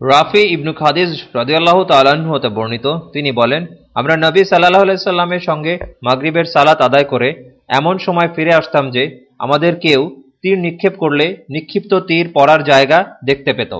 রাফি ইবনু খাদিজ রদিয়াল্লাহ তালাহ হতে বর্ণিত। তিনি বলেন, আমরা নবী সাল্লাহ আলাইসাল্লামের সঙ্গে মাগরিবের সালাত আদায় করে এমন সময় ফিরে আসতাম যে আমাদের কেউ তীর নিক্ষেপ করলে নিক্ষিপ্ত তীর পড়ার জায়গা দেখতে পেত।